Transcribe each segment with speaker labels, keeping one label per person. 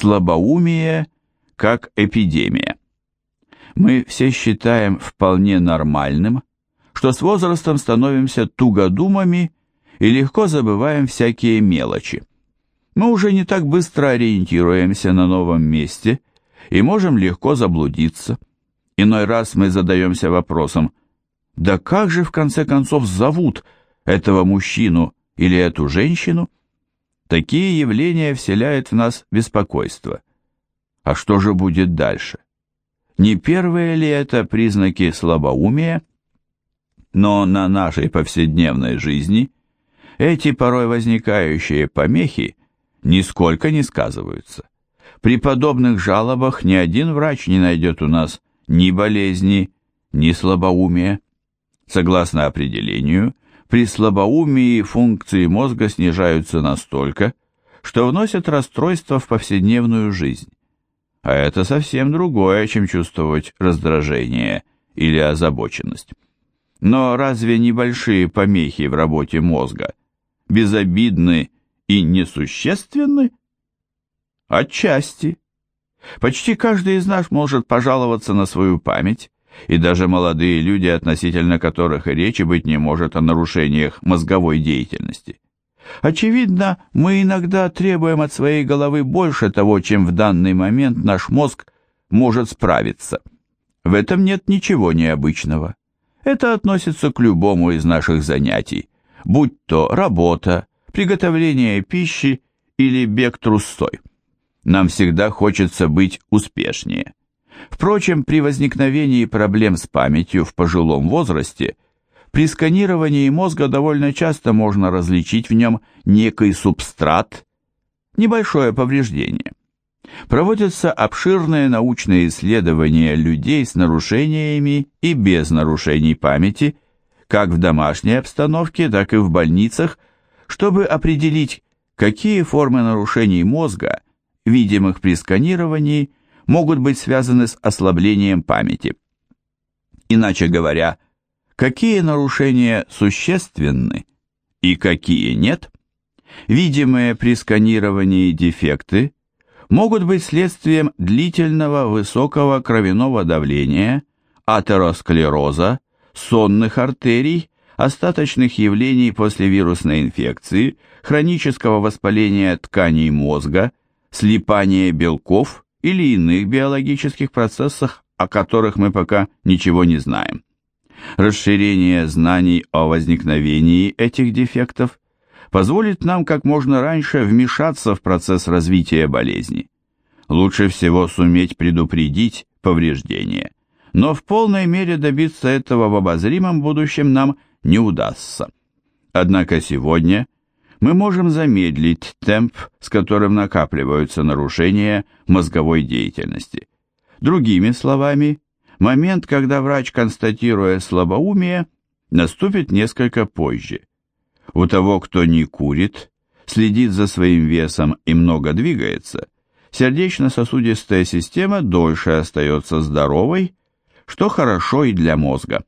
Speaker 1: Слабоумие как эпидемия. Мы все считаем вполне нормальным, что с возрастом становимся тугодумами и легко забываем всякие мелочи. Мы уже не так быстро ориентируемся на новом месте и можем легко заблудиться. Иной раз мы задаемся вопросом, да как же в конце концов зовут этого мужчину или эту женщину? Такие явления вселяют в нас беспокойство. А что же будет дальше? Не первые ли это признаки слабоумия? Но на нашей повседневной жизни эти порой возникающие помехи нисколько не сказываются. При подобных жалобах ни один врач не найдет у нас ни болезни, ни слабоумия. Согласно определению, при слабоумии функции мозга снижаются настолько, что вносят расстройство в повседневную жизнь. А это совсем другое, чем чувствовать раздражение или озабоченность. Но разве небольшие помехи в работе мозга безобидны и несущественны? Отчасти. Почти каждый из нас может пожаловаться на свою память, и даже молодые люди, относительно которых и речи быть не может о нарушениях мозговой деятельности. Очевидно, мы иногда требуем от своей головы больше того, чем в данный момент наш мозг может справиться. В этом нет ничего необычного. Это относится к любому из наших занятий, будь то работа, приготовление пищи или бег трустой. Нам всегда хочется быть успешнее. Впрочем, при возникновении проблем с памятью в пожилом возрасте, при сканировании мозга довольно часто можно различить в нем некий субстрат, небольшое повреждение. Проводятся обширные научные исследования людей с нарушениями и без нарушений памяти, как в домашней обстановке, так и в больницах, чтобы определить, какие формы нарушений мозга, видимых при сканировании, могут быть связаны с ослаблением памяти. Иначе говоря, какие нарушения существенны и какие нет, видимые при сканировании дефекты могут быть следствием длительного высокого кровяного давления, атеросклероза, сонных артерий, остаточных явлений после вирусной инфекции, хронического воспаления тканей мозга, слипания белков или иных биологических процессах, о которых мы пока ничего не знаем. Расширение знаний о возникновении этих дефектов позволит нам как можно раньше вмешаться в процесс развития болезни. Лучше всего суметь предупредить повреждения, но в полной мере добиться этого в обозримом будущем нам не удастся. Однако сегодня – мы можем замедлить темп, с которым накапливаются нарушения мозговой деятельности. Другими словами, момент, когда врач, констатируя слабоумие, наступит несколько позже. У того, кто не курит, следит за своим весом и много двигается, сердечно-сосудистая система дольше остается здоровой, что хорошо и для мозга.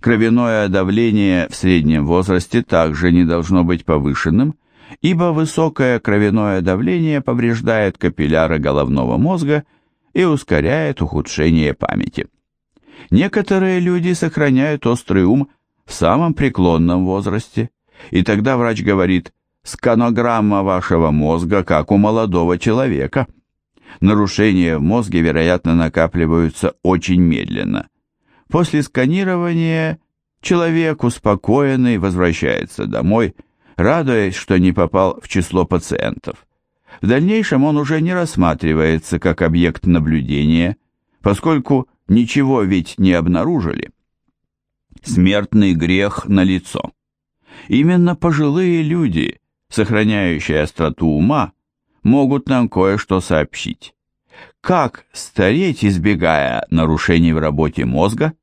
Speaker 1: Кровяное давление в среднем возрасте также не должно быть повышенным, ибо высокое кровяное давление повреждает капилляры головного мозга и ускоряет ухудшение памяти. Некоторые люди сохраняют острый ум в самом преклонном возрасте, и тогда врач говорит «сканограмма вашего мозга, как у молодого человека». Нарушения в мозге, вероятно, накапливаются очень медленно – После сканирования человек, успокоенный, возвращается домой, радуясь, что не попал в число пациентов. В дальнейшем он уже не рассматривается как объект наблюдения, поскольку ничего ведь не обнаружили. Смертный грех на лицо. Именно пожилые люди, сохраняющие остроту ума, могут нам кое-что сообщить. Как стареть, избегая нарушений в работе мозга?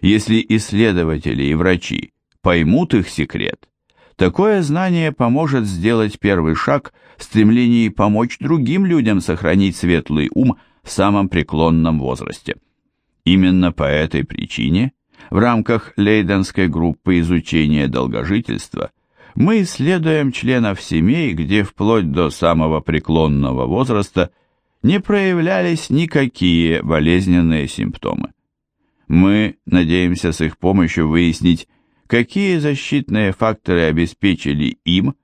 Speaker 1: Если исследователи и врачи поймут их секрет, такое знание поможет сделать первый шаг в стремлении помочь другим людям сохранить светлый ум в самом преклонном возрасте. Именно по этой причине в рамках Лейденской группы изучения долгожительства мы исследуем членов семей, где вплоть до самого преклонного возраста не проявлялись никакие болезненные симптомы. Мы надеемся с их помощью выяснить, какие защитные факторы обеспечили им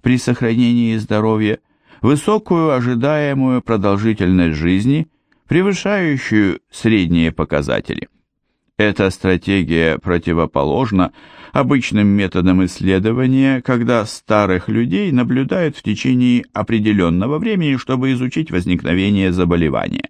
Speaker 1: при сохранении здоровья высокую ожидаемую продолжительность жизни, превышающую средние показатели. Эта стратегия противоположна обычным методам исследования, когда старых людей наблюдают в течение определенного времени, чтобы изучить возникновение заболевания.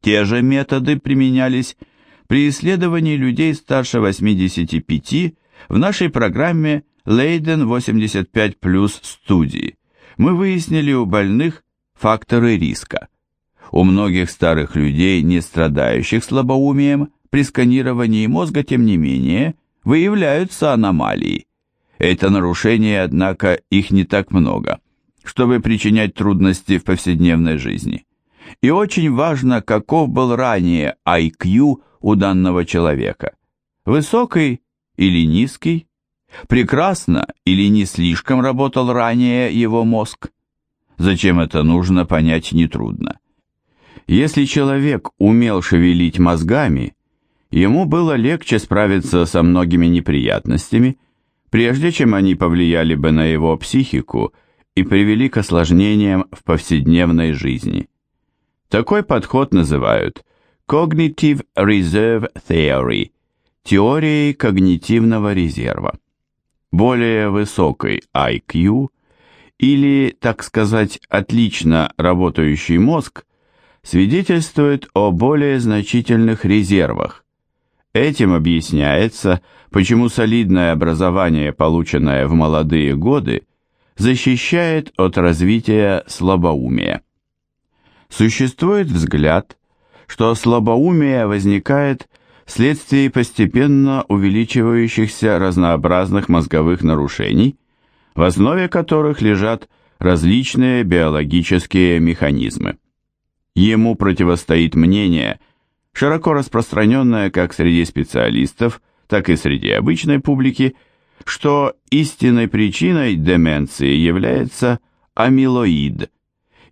Speaker 1: Те же методы применялись при исследовании людей старше 85 в нашей программе Лейден 85 плюс студии. Мы выяснили у больных факторы риска. У многих старых людей, не страдающих слабоумием, при сканировании мозга, тем не менее, выявляются аномалии. Это нарушения, однако, их не так много, чтобы причинять трудности в повседневной жизни. И очень важно, каков был ранее IQ у данного человека. Высокий или низкий? Прекрасно или не слишком работал ранее его мозг? Зачем это нужно, понять нетрудно. Если человек умел шевелить мозгами, ему было легче справиться со многими неприятностями, прежде чем они повлияли бы на его психику и привели к осложнениям в повседневной жизни. Такой подход называют Cognitive Reserve Theory – теорией когнитивного резерва. Более высокий IQ или, так сказать, отлично работающий мозг свидетельствует о более значительных резервах, Этим объясняется, почему солидное образование, полученное в молодые годы, защищает от развития слабоумия. Существует взгляд, что слабоумие возникает вследствие постепенно увеличивающихся разнообразных мозговых нарушений, в основе которых лежат различные биологические механизмы. Ему противостоит мнение – широко распространенная как среди специалистов, так и среди обычной публики, что истинной причиной деменции является амилоид.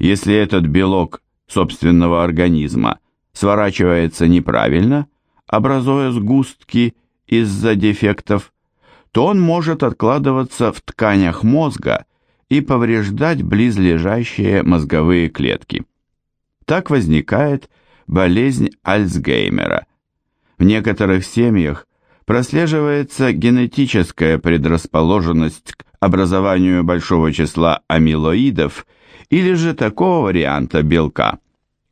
Speaker 1: Если этот белок собственного организма сворачивается неправильно, образуя сгустки из-за дефектов, то он может откладываться в тканях мозга и повреждать близлежащие мозговые клетки. Так возникает болезнь Альцгеймера. В некоторых семьях прослеживается генетическая предрасположенность к образованию большого числа амилоидов или же такого варианта белка,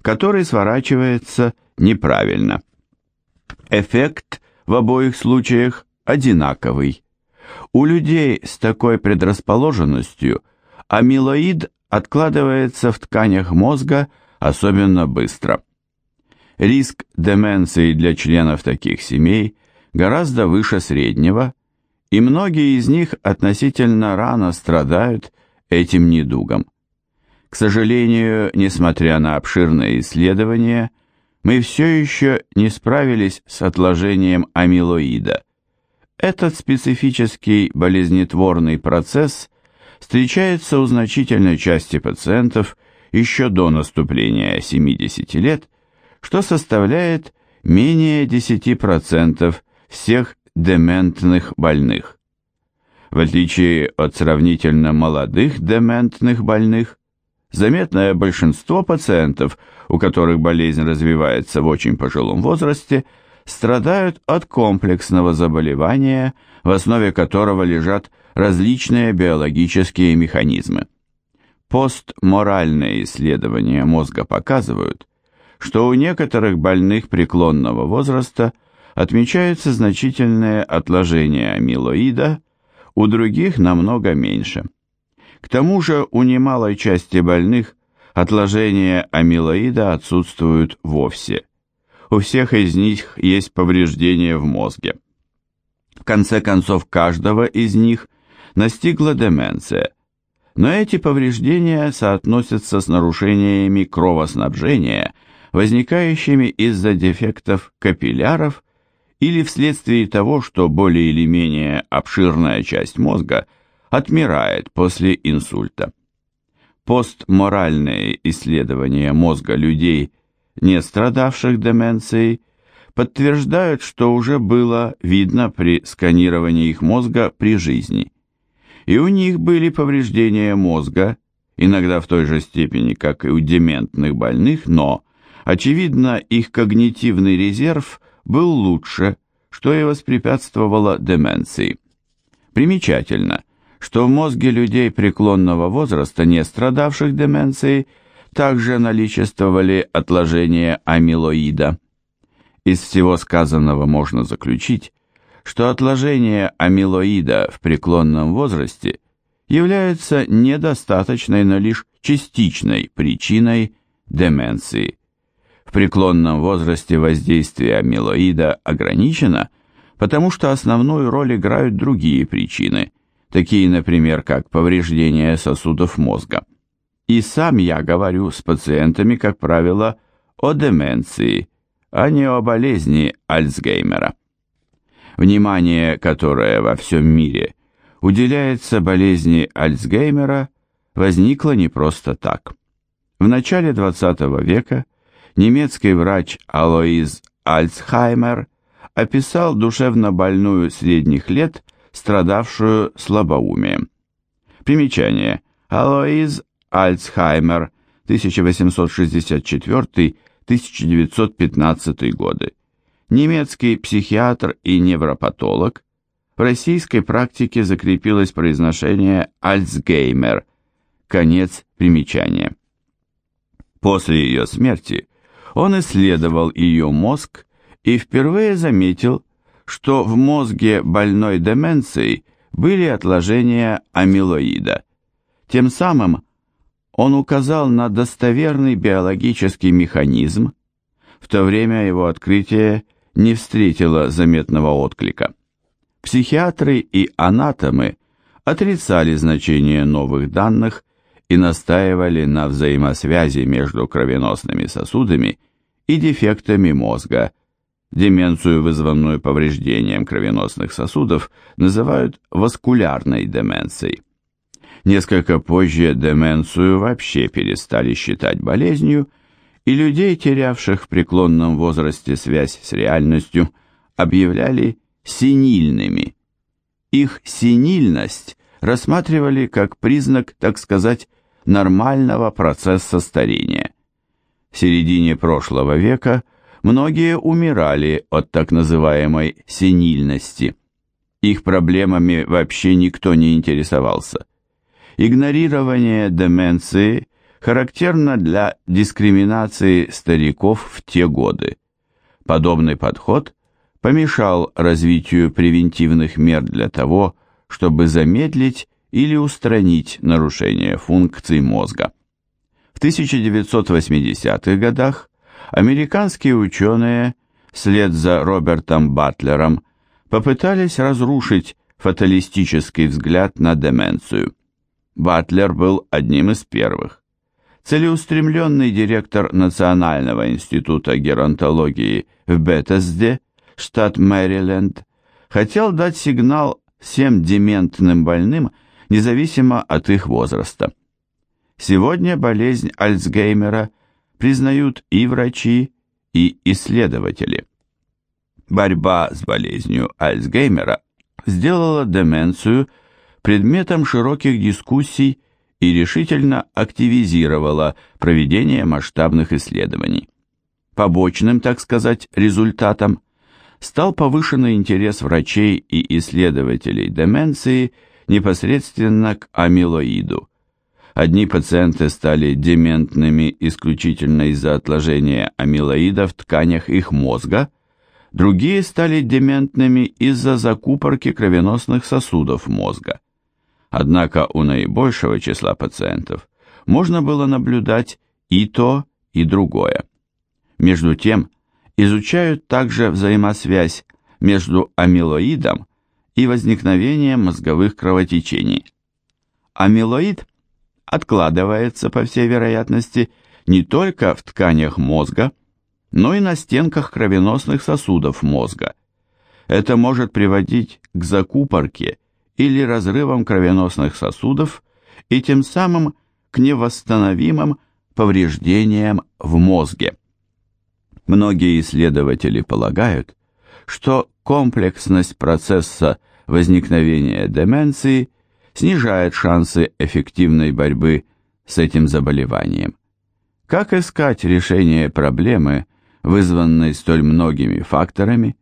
Speaker 1: который сворачивается неправильно. Эффект в обоих случаях одинаковый. У людей с такой предрасположенностью амилоид откладывается в тканях мозга особенно быстро. Риск деменции для членов таких семей гораздо выше среднего, и многие из них относительно рано страдают этим недугом. К сожалению, несмотря на обширные исследования, мы все еще не справились с отложением амилоида. Этот специфический болезнетворный процесс встречается у значительной части пациентов еще до наступления 70 лет что составляет менее 10% всех дементных больных. В отличие от сравнительно молодых дементных больных, заметное большинство пациентов, у которых болезнь развивается в очень пожилом возрасте, страдают от комплексного заболевания, в основе которого лежат различные биологические механизмы. Постморальные исследования мозга показывают, что у некоторых больных преклонного возраста отмечаются значительные отложения амилоида, у других намного меньше. К тому же у немалой части больных отложения амилоида отсутствуют вовсе. У всех из них есть повреждения в мозге. В конце концов, каждого из них настигла деменция, но эти повреждения соотносятся с нарушениями кровоснабжения – возникающими из-за дефектов капилляров или вследствие того, что более или менее обширная часть мозга отмирает после инсульта. Постморальные исследования мозга людей, не страдавших деменцией, подтверждают, что уже было видно при сканировании их мозга при жизни. И у них были повреждения мозга, иногда в той же степени, как и у дементных больных, но, очевидно, их когнитивный резерв был лучше, что и воспрепятствовало деменции. Примечательно, что в мозге людей преклонного возраста, не страдавших деменцией, также наличествовали отложения амилоида. Из всего сказанного можно заключить, что отложения амилоида в преклонном возрасте являются недостаточной, но лишь частичной причиной деменции. В преклонном возрасте воздействие амилоида ограничено, потому что основную роль играют другие причины, такие, например, как повреждение сосудов мозга. И сам я говорю с пациентами, как правило, о деменции, а не о болезни Альцгеймера. Внимание, которое во всем мире уделяется болезни Альцгеймера, возникло не просто так. В начале XX века немецкий врач Алоиз Альцхаймер описал душевно больную средних лет, страдавшую слабоумием. Примечание. Алоиз Альцхаймер, 1864-1915 годы. Немецкий психиатр и невропатолог. В российской практике закрепилось произношение Альцгеймер. Конец примечания. После ее смерти он исследовал ее мозг и впервые заметил, что в мозге больной деменцией были отложения амилоида. Тем самым он указал на достоверный биологический механизм, в то время его открытие не встретило заметного отклика. Психиатры и анатомы отрицали значение новых данных и настаивали на взаимосвязи между кровеносными сосудами и дефектами мозга. Деменцию, вызванную повреждением кровеносных сосудов, называют васкулярной деменцией. Несколько позже деменцию вообще перестали считать болезнью, и людей, терявших в преклонном возрасте связь с реальностью, объявляли синильными. Их синильность рассматривали как признак, так сказать, нормального процесса старения. В середине прошлого века многие умирали от так называемой сенильности. Их проблемами вообще никто не интересовался. Игнорирование деменции характерно для дискриминации стариков в те годы. Подобный подход помешал развитию превентивных мер для того, чтобы замедлить или устранить нарушение функций мозга. В 1980-х годах американские ученые, вслед за Робертом Батлером, попытались разрушить фаталистический взгляд на деменцию. Батлер был одним из первых. Целеустремленный директор Национального института геронтологии в Беттесде, штат Мэриленд, хотел дать сигнал всем дементным больным – независимо от их возраста. Сегодня болезнь Альцгеймера признают и врачи, и исследователи. Борьба с болезнью Альцгеймера сделала деменцию предметом широких дискуссий и решительно активизировала проведение масштабных исследований. Побочным, так сказать, результатом стал повышенный интерес врачей и исследователей деменции – непосредственно к амилоиду. Одни пациенты стали дементными исключительно из-за отложения амилоида в тканях их мозга, другие стали дементными из-за закупорки кровеносных сосудов мозга. Однако у наибольшего числа пациентов можно было наблюдать и то, и другое. Между тем, изучают также взаимосвязь между амилоидом и возникновение мозговых кровотечений. Амилоид откладывается, по всей вероятности, не только в тканях мозга, но и на стенках кровеносных сосудов мозга. Это может приводить к закупорке или разрывам кровеносных сосудов и тем самым к невосстановимым повреждениям в мозге. Многие исследователи полагают, что комплексность процесса возникновения деменции снижает шансы эффективной борьбы с этим заболеванием. Как искать решение проблемы, вызванной столь многими факторами?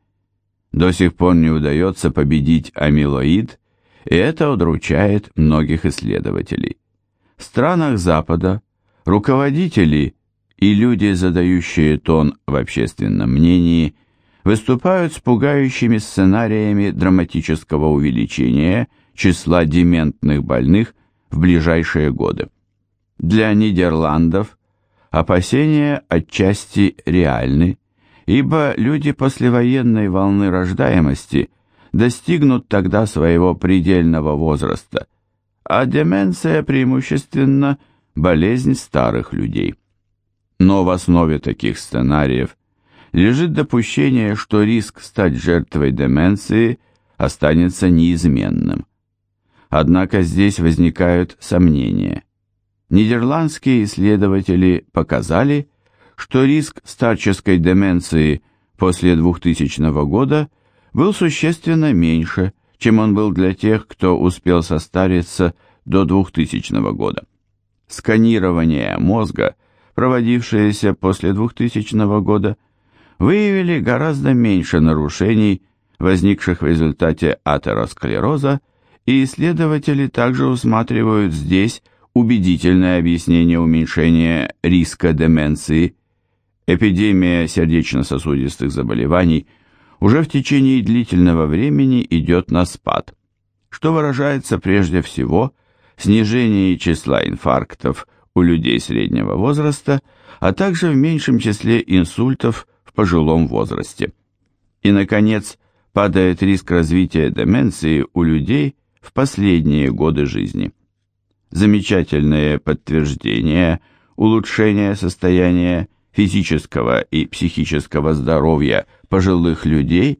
Speaker 1: До сих пор не удается победить амилоид, и это удручает многих исследователей. В странах Запада руководители и люди, задающие тон в общественном мнении, выступают с пугающими сценариями драматического увеличения числа дементных больных в ближайшие годы. Для Нидерландов опасения отчасти реальны, ибо люди послевоенной волны рождаемости достигнут тогда своего предельного возраста, а деменция преимущественно болезнь старых людей. Но в основе таких сценариев лежит допущение, что риск стать жертвой деменции останется неизменным. Однако здесь возникают сомнения. Нидерландские исследователи показали, что риск старческой деменции после 2000 года был существенно меньше, чем он был для тех, кто успел состариться до 2000 года. Сканирование мозга, проводившееся после 2000 года, выявили гораздо меньше нарушений, возникших в результате атеросклероза, и исследователи также усматривают здесь убедительное объяснение уменьшения риска деменции. Эпидемия сердечно-сосудистых заболеваний уже в течение длительного времени идет на спад, что выражается прежде всего в снижении числа инфарктов у людей среднего возраста, а также в меньшем числе инсультов пожилом возрасте. И, наконец, падает риск развития деменции у людей в последние годы жизни замечательное подтверждение улучшения состояния физического и психического здоровья пожилых людей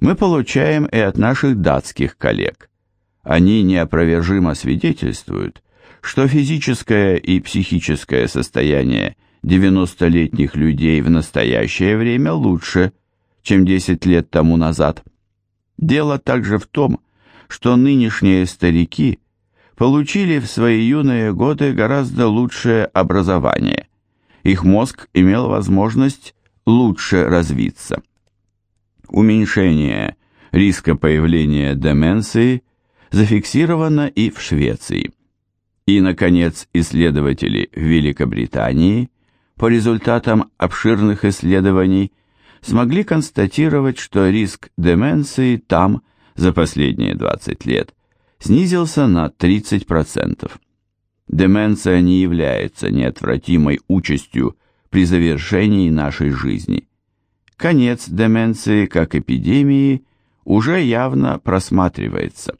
Speaker 1: мы получаем и от наших датских коллег. Они неопровержимо свидетельствуют, что физическое и психическое состояние 90-летних людей в настоящее время лучше, чем 10 лет тому назад. Дело также в том, что нынешние старики – получили в свои юные годы гораздо лучшее образование. Их мозг имел возможность лучше развиться. Уменьшение риска появления деменции зафиксировано и в Швеции. И, наконец, исследователи в Великобритании по результатам обширных исследований смогли констатировать, что риск деменции там за последние 20 лет снизился на 30%. Деменция не является неотвратимой участью при завершении нашей жизни. Конец деменции, как эпидемии, уже явно просматривается.